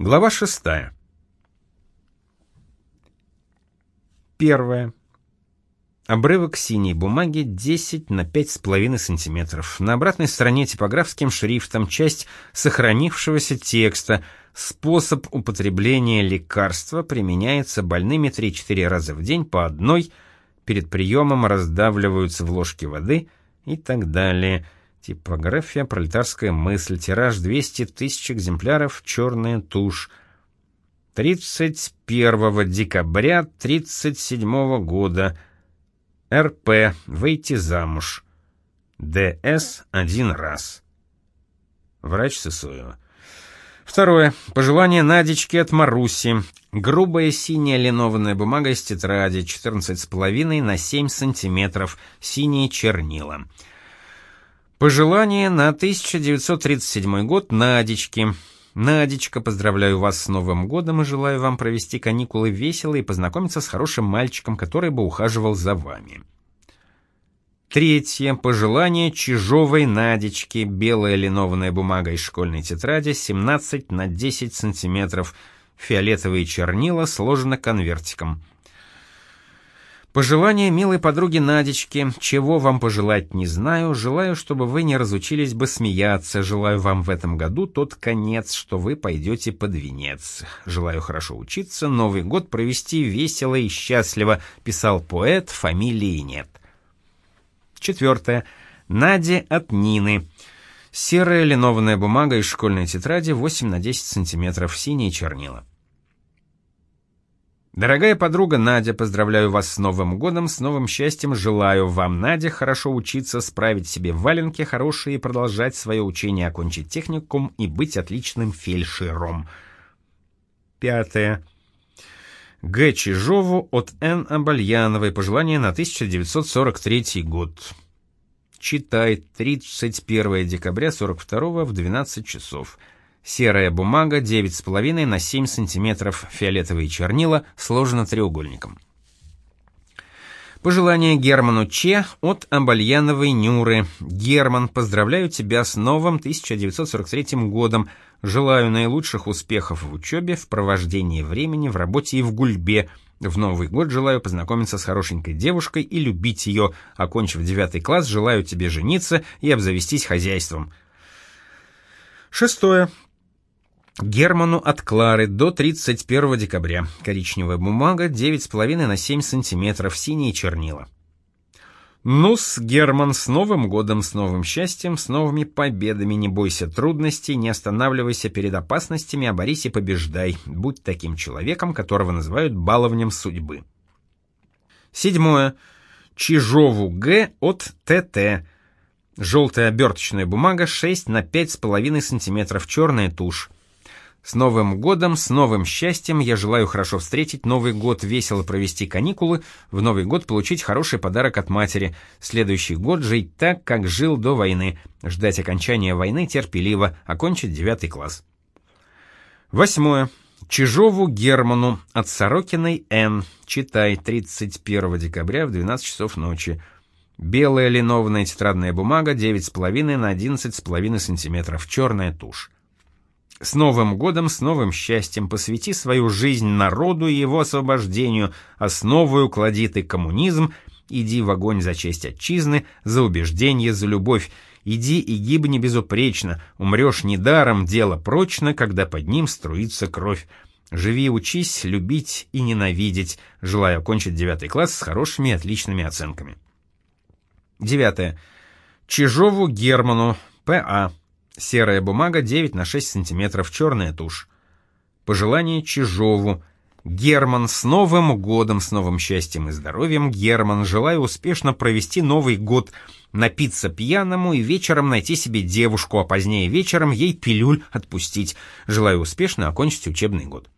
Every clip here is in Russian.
Глава шестая. Первое. Обрывок синей бумаги 10 на 5,5 см. На обратной стороне типографским шрифтом часть сохранившегося текста. Способ употребления лекарства применяется больными 3-4 раза в день по одной, перед приемом раздавливаются в ложке воды и так далее. Типография «Пролетарская мысль», тираж 200 тысяч экземпляров, черная тушь. 31 декабря 37 года. РП. Выйти замуж. ДС один раз. Врач Сысоева. Второе. Пожелание Надечки от Маруси. Грубая синяя линованная бумага из тетради, 14,5 на 7 сантиметров, синие чернила. Пожелание на 1937 год Надечки. Надечка, поздравляю вас с Новым годом и желаю вам провести каникулы весело и познакомиться с хорошим мальчиком, который бы ухаживал за вами. Третье. Пожелание Чижовой Надечки. Белая линованная бумага из школьной тетради, 17 на 10 сантиметров. Фиолетовые чернила сложено конвертиком. Пожелание милой подруги Надечки. Чего вам пожелать, не знаю. Желаю, чтобы вы не разучились бы смеяться. Желаю вам в этом году тот конец, что вы пойдете под венец. Желаю хорошо учиться, Новый год провести весело и счастливо, писал поэт, фамилии нет. Четвертое. Наде от Нины. Серая линованная бумага из школьной тетради 8 на 10 сантиметров, синие чернила. Дорогая подруга Надя, поздравляю вас с Новым годом, с новым счастьем желаю вам, Надя, хорошо учиться, справить себе валенки хорошие, продолжать свое учение, окончить техникум и быть отличным фельдшером. Пятое. Г. Чижову от Н. Абальяновой. Пожелание на 1943 год. Читай 31 декабря 42 в 12 часов. Серая бумага 9,5 на 7 см, фиолетовые чернила, сложено треугольником. Пожелание Герману Че от Абальяновой Нюры. Герман, поздравляю тебя с новым 1943 годом. Желаю наилучших успехов в учебе, в провождении времени, в работе и в гульбе. В Новый год желаю познакомиться с хорошенькой девушкой и любить ее. Окончив девятый класс, желаю тебе жениться и обзавестись хозяйством. Шестое. Герману от Клары до 31 декабря. Коричневая бумага 9,5 на 7 сантиметров, синие чернила. Ну-с, Герман, с Новым годом, с новым счастьем, с новыми победами. Не бойся трудностей, не останавливайся перед опасностями, а борись и побеждай. Будь таким человеком, которого называют баловнем судьбы. Седьмое. Чижову Г от ТТ. Желтая оберточная бумага 6 на 5,5 сантиметров, черная тушь. С Новым годом, с новым счастьем я желаю хорошо встретить Новый год, весело провести каникулы, в Новый год получить хороший подарок от матери, следующий год жить так, как жил до войны, ждать окончания войны терпеливо, окончить девятый класс. Восьмое. Чижову Герману от Сорокиной Н. Читай 31 декабря в 12 часов ночи. Белая линованная тетрадная бумага 9,5 на 11,5 сантиметров, черная тушь. С Новым годом, с новым счастьем посвяти свою жизнь народу и его освобождению, основою клади ты коммунизм, иди в огонь за честь отчизны, за убеждение, за любовь, иди и гибни безупречно, умрешь недаром, дело прочно, когда под ним струится кровь. Живи, учись, любить и ненавидеть, желаю окончить девятый класс с хорошими отличными оценками. Девятое. Чижову Герману, П.А. Серая бумага 9 на 6 сантиметров, черная тушь. Пожелание Чижову. Герман, с Новым годом, с новым счастьем и здоровьем, Герман, желаю успешно провести Новый год, напиться пьяному и вечером найти себе девушку, а позднее вечером ей пилюль отпустить. Желаю успешно окончить учебный год.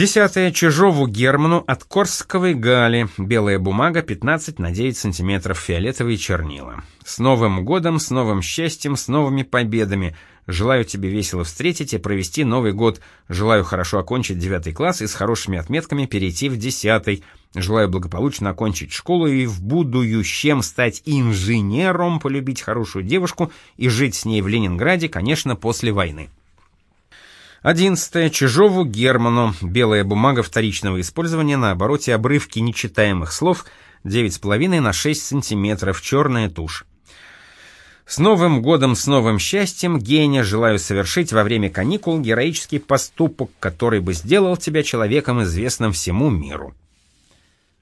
Десятое. Чижову Герману от Корсковой Гали. Белая бумага 15 на 9 сантиметров, фиолетовые чернила. С Новым годом, с новым счастьем, с новыми победами. Желаю тебе весело встретить и провести Новый год. Желаю хорошо окончить девятый класс и с хорошими отметками перейти в десятый. Желаю благополучно окончить школу и в будущем стать инженером, полюбить хорошую девушку и жить с ней в Ленинграде, конечно, после войны. 11. Чижову Герману. Белая бумага вторичного использования на обороте обрывки нечитаемых слов 9,5 на 6 см, черная тушь. С Новым годом, с новым счастьем, Геня, желаю совершить во время каникул героический поступок, который бы сделал тебя человеком, известным всему миру.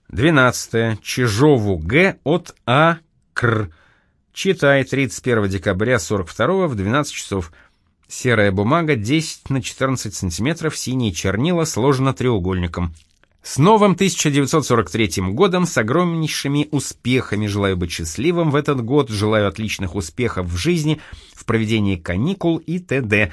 12. Чижову Г. от А. Кр. Читай 31 декабря 42 в 12 часов. Серая бумага 10 на 14 сантиметров, синие чернила, сложено треугольником. С новым 1943 годом, с огромнейшими успехами, желаю быть счастливым в этот год, желаю отличных успехов в жизни, в проведении каникул и т.д.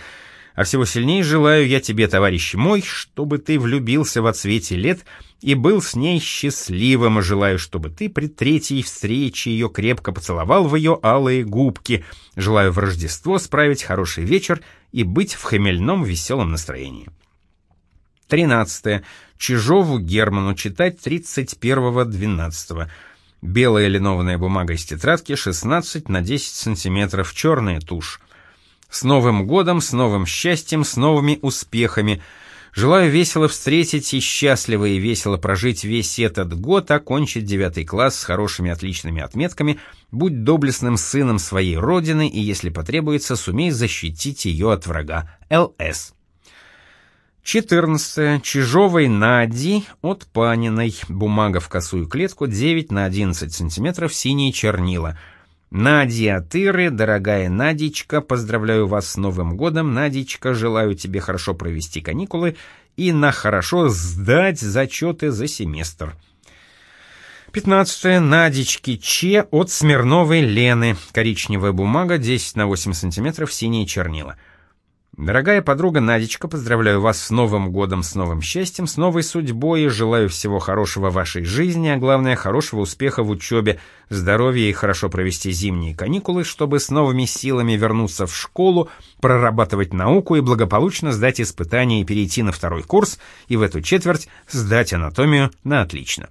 А всего сильнее желаю я тебе, товарищ мой, чтобы ты влюбился во цвете лет и был с ней счастливым, желаю, чтобы ты при третьей встрече ее крепко поцеловал в ее алые губки, желаю в Рождество справить хороший вечер и быть в хмельном веселом настроении. 13. Чижову Герману читать 31.12. Белая линованная бумага из тетрадки 16 на 10 сантиметров, черная тушь. С Новым годом, с новым счастьем, с новыми успехами. Желаю весело встретить и счастливо и весело прожить весь этот год, окончить девятый класс с хорошими отличными отметками, будь доблестным сыном своей родины и, если потребуется, сумей защитить ее от врага. Л.С. 14. Чижовой Нади от Паниной. Бумага в косую клетку 9 на 11 сантиметров, синие чернила. Надя Тыры, дорогая Надечка, поздравляю вас с Новым годом. Надечка, желаю тебе хорошо провести каникулы и на хорошо сдать зачеты за семестр. 15. Надечки Че от Смирновой Лены. Коричневая бумага 10 на 8 сантиметров, синие чернила. Дорогая подруга Надечка, поздравляю вас с Новым годом, с новым счастьем, с новой судьбой. И желаю всего хорошего вашей жизни, а главное, хорошего успеха в учебе, здоровья и хорошо провести зимние каникулы, чтобы с новыми силами вернуться в школу, прорабатывать науку и благополучно сдать испытания и перейти на второй курс, и в эту четверть сдать анатомию. На отлично.